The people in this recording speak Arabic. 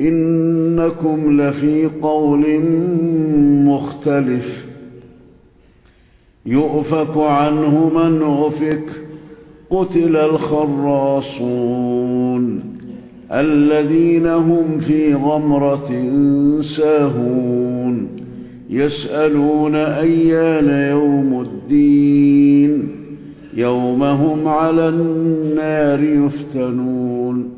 إنكم لفي قول مختلف. يؤفك عنه من أفك قتل الخراصون الذين هم في غمرة ساهون يسألون أيان يوم الدين يوم هم على النار يفتنون.